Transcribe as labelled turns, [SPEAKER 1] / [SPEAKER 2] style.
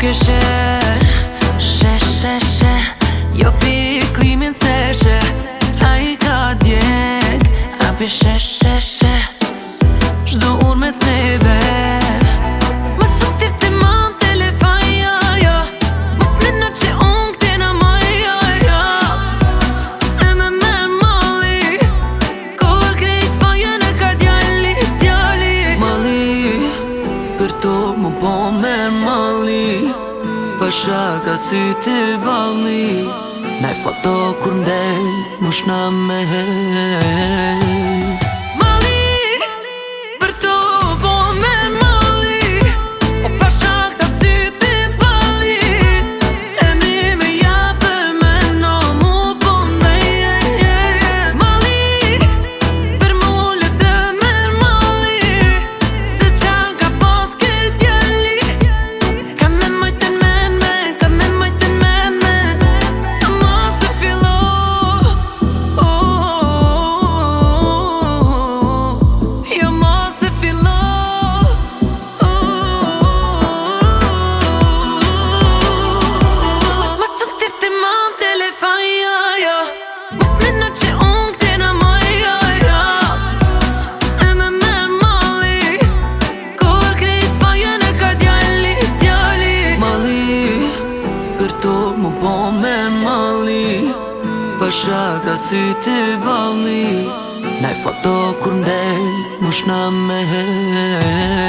[SPEAKER 1] kështë Shë, shë, shë Jo pi klimin se shë A i ka djek A pi shë, shë, Shdo unë me
[SPEAKER 2] për to më po me mali Pa shaka si të vali Naj foto kur mdej, më shna me hej këto më po me mali Për shaka si të vali Naj foto kur ndenj, më shna me